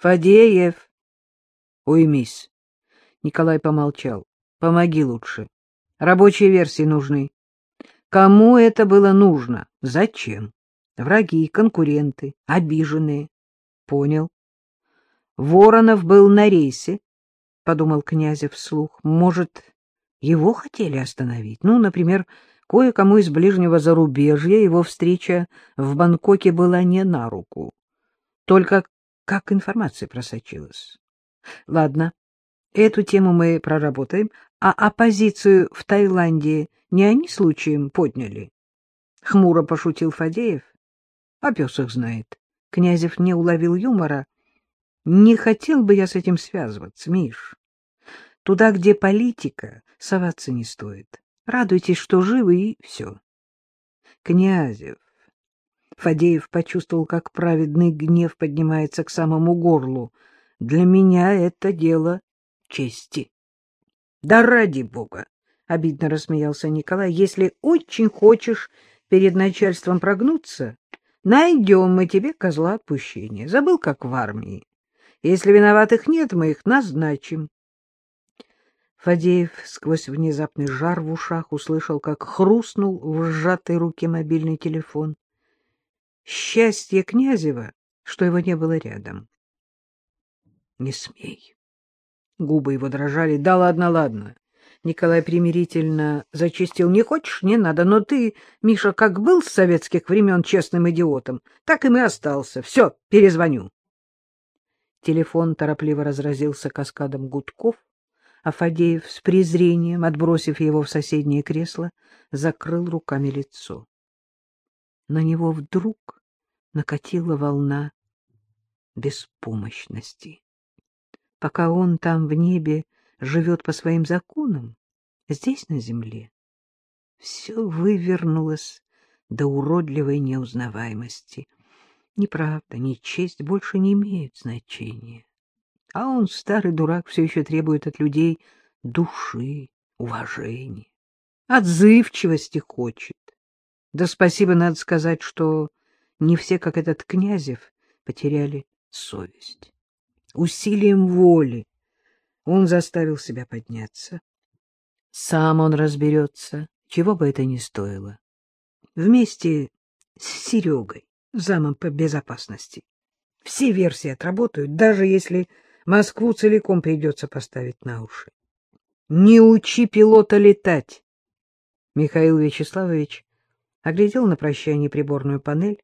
Фадеев. Уймись. Николай помолчал. Помоги лучше. Рабочие версии нужны. Кому это было нужно? Зачем? Враги, конкуренты, обиженные. Понял. Воронов был на рейсе, подумал Князев вслух. Может, его хотели остановить? Ну, например, кое-кому из ближнего зарубежья его встреча в Бангкоке была не на руку. Только как информация просочилась? Ладно, эту тему мы проработаем, а оппозицию в Таиланде не они случаем подняли? Хмуро пошутил Фадеев. А пес знает. Князев не уловил юмора. Не хотел бы я с этим связываться, Миш. Туда, где политика, соваться не стоит. Радуйтесь, что живы, и все. Князев. Фадеев почувствовал, как праведный гнев поднимается к самому горлу. Для меня это дело чести. Да ради бога! — обидно рассмеялся Николай. — Если очень хочешь перед начальством прогнуться, найдем мы тебе козла отпущения. Забыл, как в армии. Если виноватых нет, мы их назначим. Фадеев сквозь внезапный жар в ушах услышал, как хрустнул в сжатой руке мобильный телефон. Счастье Князева, что его не было рядом. — Не смей. Губы его дрожали. — Да ладно, ладно. Николай примирительно зачистил. — Не хочешь, не надо. Но ты, Миша, как был с советских времен честным идиотом, так и мы остался. Все, перезвоню. Телефон торопливо разразился каскадом гудков, а Фадеев с презрением, отбросив его в соседнее кресло, закрыл руками лицо. На него вдруг накатила волна беспомощности пока он там в небе живет по своим законам, здесь, на земле, все вывернулось до уродливой неузнаваемости. Ни правда, ни честь больше не имеют значения. А он, старый дурак, все еще требует от людей души, уважения, отзывчивости хочет. Да спасибо, надо сказать, что не все, как этот Князев, потеряли совесть усилием воли он заставил себя подняться. Сам он разберется, чего бы это ни стоило. Вместе с Серегой, замом по безопасности. Все версии отработают, даже если Москву целиком придется поставить на уши. Не учи пилота летать. Михаил Вячеславович оглядел на прощание приборную панель,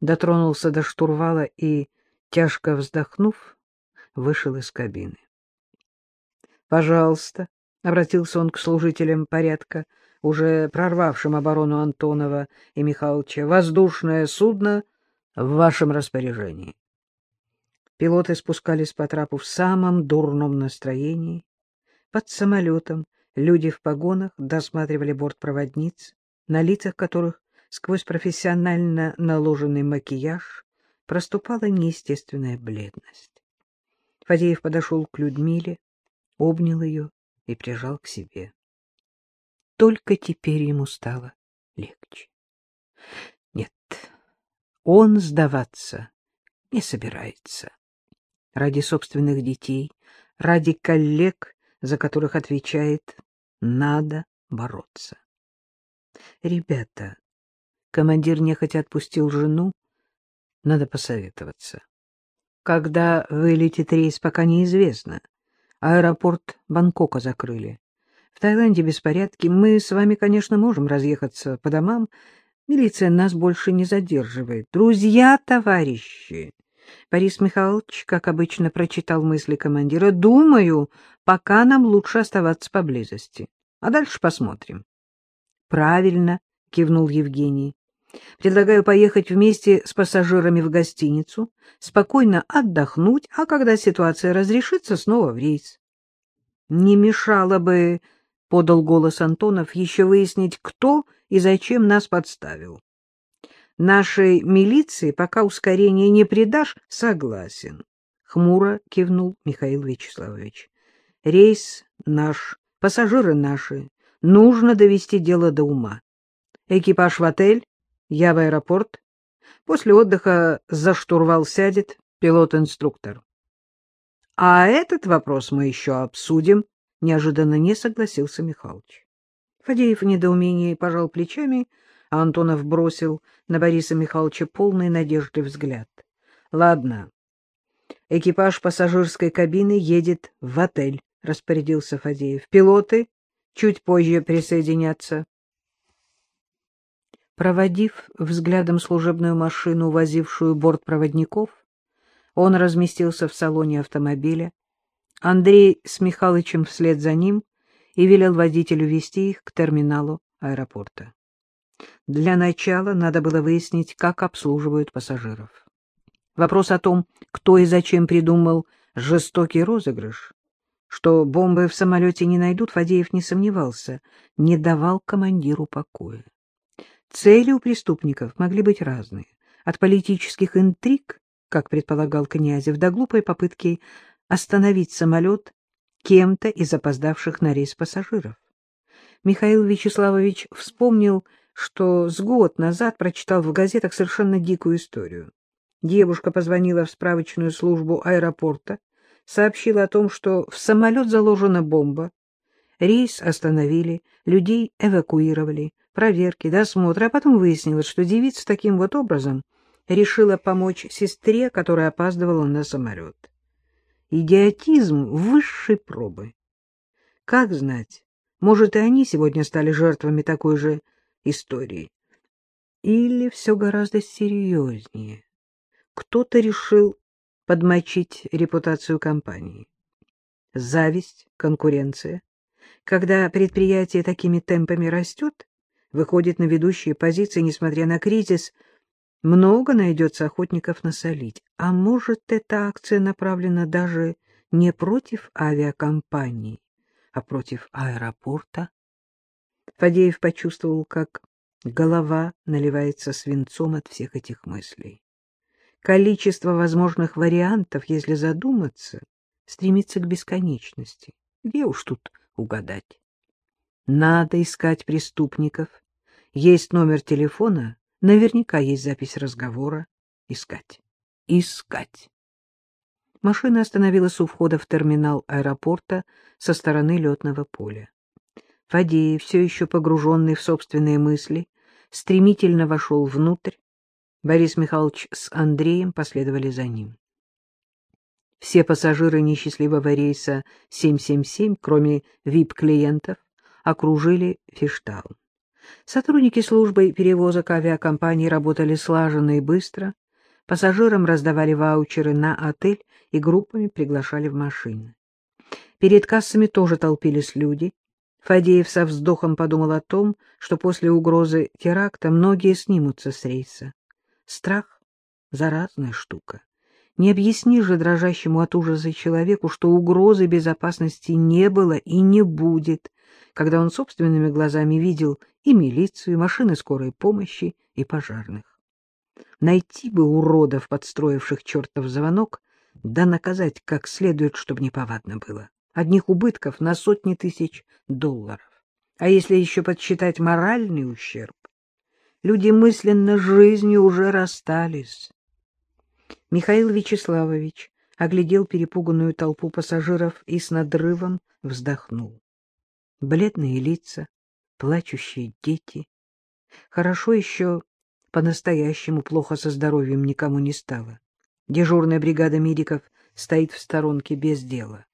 дотронулся до штурвала и, тяжко вздохнув, вышел из кабины. — Пожалуйста, — обратился он к служителям порядка, уже прорвавшим оборону Антонова и Михайловича, — воздушное судно в вашем распоряжении. Пилоты спускались по трапу в самом дурном настроении. Под самолетом люди в погонах досматривали бортпроводниц, на лицах которых сквозь профессионально наложенный макияж проступала неестественная бледность. Фадеев подошел к Людмиле, обнял ее и прижал к себе. Только теперь ему стало легче. Нет, он сдаваться не собирается. Ради собственных детей, ради коллег, за которых отвечает, надо бороться. Ребята, командир нехотя отпустил жену, надо посоветоваться. Когда вылетит рейс, пока неизвестно. Аэропорт Бангкока закрыли. В Таиланде беспорядки. Мы с вами, конечно, можем разъехаться по домам. Милиция нас больше не задерживает. Друзья, товарищи! Борис Михайлович, как обычно, прочитал мысли командира. Думаю, пока нам лучше оставаться поблизости. А дальше посмотрим. Правильно, кивнул Евгений. Предлагаю поехать вместе с пассажирами в гостиницу, спокойно отдохнуть, а когда ситуация разрешится, снова в рейс. — Не мешало бы, — подал голос Антонов, — еще выяснить, кто и зачем нас подставил. Нашей милиции пока ускорение не придашь, согласен. Хмуро кивнул Михаил Вячеславович. Рейс наш, пассажиры наши. Нужно довести дело до ума. Экипаж в отель, я в аэропорт. После отдыха за штурвал сядет пилот-инструктор. А этот вопрос мы еще обсудим, — неожиданно не согласился Михалыч. Фадеев в недоумении пожал плечами, а Антонов бросил на Бориса Михайловича полный надежды взгляд. — Ладно, экипаж пассажирской кабины едет в отель, — распорядился Фадеев. — Пилоты чуть позже присоединятся. Проводив взглядом служебную машину, возившую бортпроводников, он разместился в салоне автомобиля. Андрей с Михалычем вслед за ним и велел водителю вести их к терминалу аэропорта. Для начала надо было выяснить, как обслуживают пассажиров. Вопрос о том, кто и зачем придумал жестокий розыгрыш, что бомбы в самолете не найдут, Фадеев не сомневался, не давал командиру покоя. Цели у преступников могли быть разные, от политических интриг, как предполагал Князев, до глупой попытки остановить самолет кем-то из опоздавших на рейс пассажиров. Михаил Вячеславович вспомнил, что с год назад прочитал в газетах совершенно дикую историю. Девушка позвонила в справочную службу аэропорта, сообщила о том, что в самолет заложена бомба, рейс остановили, людей эвакуировали, проверки, досмотры, а потом выяснилось, что девица таким вот образом решила помочь сестре, которая опаздывала на самолет. Идиотизм высшей пробы. Как знать, может, и они сегодня стали жертвами такой же истории. Или все гораздо серьезнее. Кто-то решил подмочить репутацию компании. Зависть, конкуренция. Когда предприятие такими темпами растет, выходит на ведущие позиции, несмотря на кризис, много найдется охотников насолить. А может, эта акция направлена даже не против авиакомпании, а против аэропорта? Фадеев почувствовал, как голова наливается свинцом от всех этих мыслей. Количество возможных вариантов, если задуматься, стремится к бесконечности. Где уж тут угадать? Надо искать преступников. Есть номер телефона, наверняка есть запись разговора. Искать. Искать. Машина остановилась у входа в терминал аэропорта со стороны летного поля. Фадеев, все еще погруженный в собственные мысли, стремительно вошел внутрь. Борис Михайлович с Андреем последовали за ним. Все пассажиры несчастливого рейса 777, кроме вип-клиентов, окружили Фиштаун. Сотрудники службы перевозок авиакомпании работали слаженно и быстро. Пассажирам раздавали ваучеры на отель и группами приглашали в машины. Перед кассами тоже толпились люди. Фадеев со вздохом подумал о том, что после угрозы теракта многие снимутся с рейса. Страх — заразная штука. Не объясни же дрожащему от ужаса человеку, что угрозы безопасности не было и не будет, когда он собственными глазами видел и милицию, и машины скорой помощи, и пожарных. Найти бы уродов, подстроивших чертов звонок, да наказать как следует, чтобы неповадно было одних убытков на сотни тысяч долларов. А если еще подсчитать моральный ущерб, люди мысленно с жизнью уже расстались. Михаил Вячеславович оглядел перепуганную толпу пассажиров и с надрывом вздохнул. Бледные лица, плачущие дети. Хорошо еще по-настоящему плохо со здоровьем никому не стало. Дежурная бригада медиков стоит в сторонке без дела.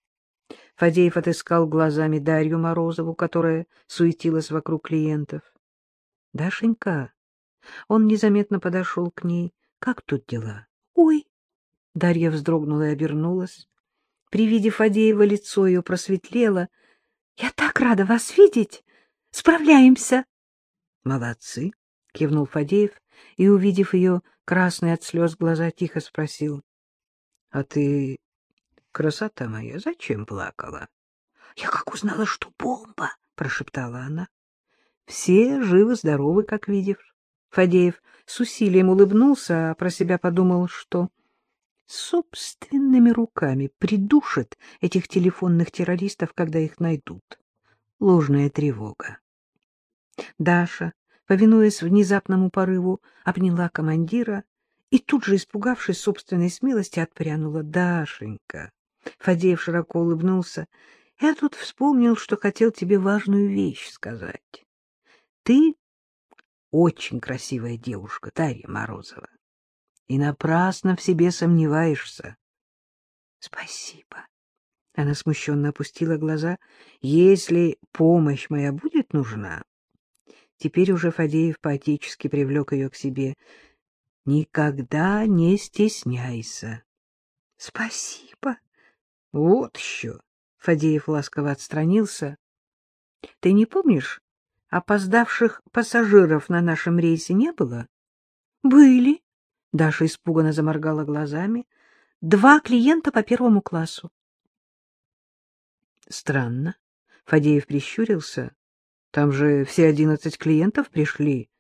Фадеев отыскал глазами Дарью Морозову, которая суетилась вокруг клиентов. — Дашенька, он незаметно подошел к ней. — Как тут дела? — Ой! Дарья вздрогнула и обернулась. При виде Фадеева лицо ее просветлело. — Я так рада вас видеть! Справляемся! — Молодцы! — кивнул Фадеев и, увидев ее красные от слез глаза, тихо спросил. — А ты Красота моя, зачем плакала? — Я как узнала, что бомба, — прошептала она. Все живы-здоровы, как видишь. Фадеев с усилием улыбнулся, а про себя подумал, что собственными руками придушит этих телефонных террористов, когда их найдут. Ложная тревога. Даша, повинуясь внезапному порыву, обняла командира и тут же, испугавшись собственной смелости, отпрянула. — Дашенька! Фадеев широко улыбнулся. — Я тут вспомнил, что хотел тебе важную вещь сказать. Ты очень красивая девушка, Дарья Морозова, и напрасно в себе сомневаешься. — Спасибо. Она смущенно опустила глаза. — Если помощь моя будет нужна... Теперь уже Фадеев поотечески привлек ее к себе. — Никогда не стесняйся. — Спасибо. — Вот еще. Фадеев ласково отстранился. — Ты не помнишь, опоздавших пассажиров на нашем рейсе не было? — Были. Даша испуганно заморгала глазами. — Два клиента по первому классу. Странно. Фадеев прищурился. Там же все одиннадцать клиентов пришли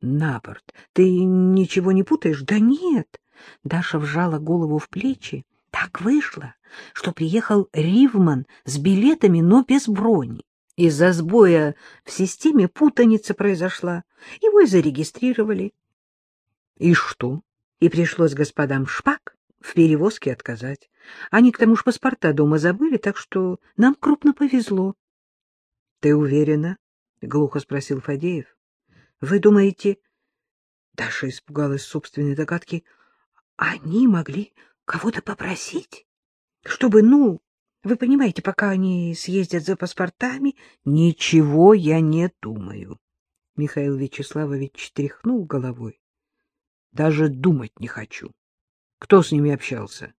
на борт. Ты ничего не путаешь? Да нет. Даша вжала голову в плечи. Так вышло, что приехал Ривман с билетами, но без брони. Из-за сбоя в системе путаница произошла. Его и зарегистрировали. И что? И пришлось господам Шпак в перевозке отказать. Они к тому же паспорта дома забыли, так что нам крупно повезло. — Ты уверена? — глухо спросил Фадеев. — Вы думаете... Даша испугалась собственной догадки. — Они могли кого-то попросить? Чтобы, ну, вы понимаете, пока они съездят за паспортами... — Ничего я не думаю. Михаил Вячеславович тряхнул головой. — Даже думать не хочу. Кто с ними общался?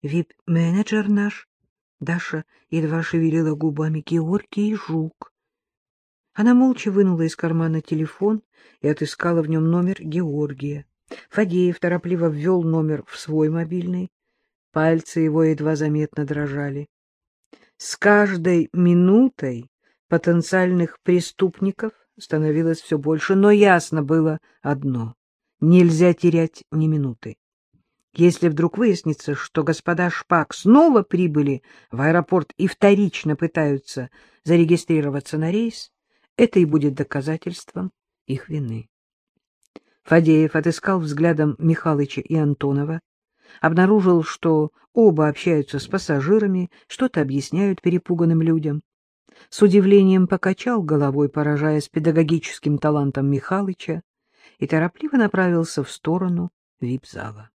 Вип-менеджер наш. Даша едва шевелила губами Георгий Жук. Она молча вынула из кармана телефон и отыскала в нем номер Георгия. Фадеев торопливо ввел номер в свой мобильный. Пальцы его едва заметно дрожали. С каждой минутой потенциальных преступников становилось все больше, но ясно было одно — нельзя терять ни минуты. Если вдруг выяснится, что господа Шпак снова прибыли в аэропорт и вторично пытаются зарегистрироваться на рейс, это и будет доказательством их вины. Фадеев отыскал взглядом Михалыча и Антонова, обнаружил, что оба общаются с пассажирами, что-то объясняют перепуганным людям. С удивлением покачал головой, поражаясь педагогическим талантом Михалыча, и торопливо направился в сторону вип-зала.